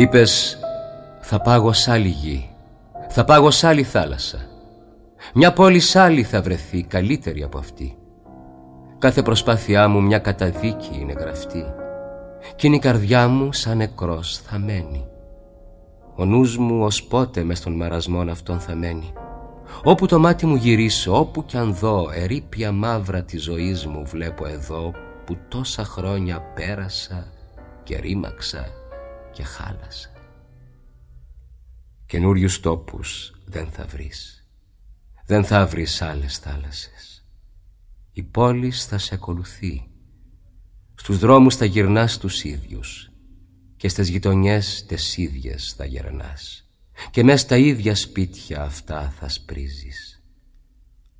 Είπες θα πάγω σ' άλλη γη Θα πάγω σ' άλλη θάλασσα. Μια πόλη σ' άλλη θα βρεθεί Καλύτερη από αυτή. Κάθε προσπάθειά μου μια καταδίκη είναι γραφτή Κι είναι η καρδιά μου σαν νεκρός θα μένει. Ο νους μου ως πότε μες των μαρασμών αυτών θα μένει. Όπου το μάτι μου γυρίσω, όπου κι αν δω Ερήπια μαύρα της ζωής μου βλέπω εδώ Που τόσα χρόνια πέρασα και ρήμαξα και χάλασα Καινούριους τόπους δεν θα βρεις. Δεν θα βρεις άλλες θάλασσες. Η πόλη θα σε ακολουθεί. Στους δρόμους θα γυρνάς τους ίδιους Και στις γειτονιές τες ίδιες θα γερνάς. Και μες στα ίδια σπίτια αυτά θα σπρίζεις.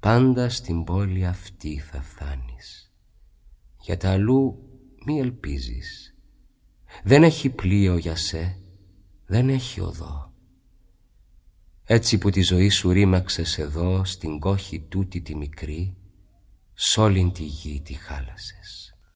Πάντα στην πόλη αυτή θα φτάνεις. Για τα αλλού μη ελπίζεις Δεν έχει πλοίο για σε Δεν έχει οδό. Έτσι που τη ζωή σου ρήμαξες εδώ στην κόχη τούτη τη μικρή Σ' όλην τη γη τη χάλασες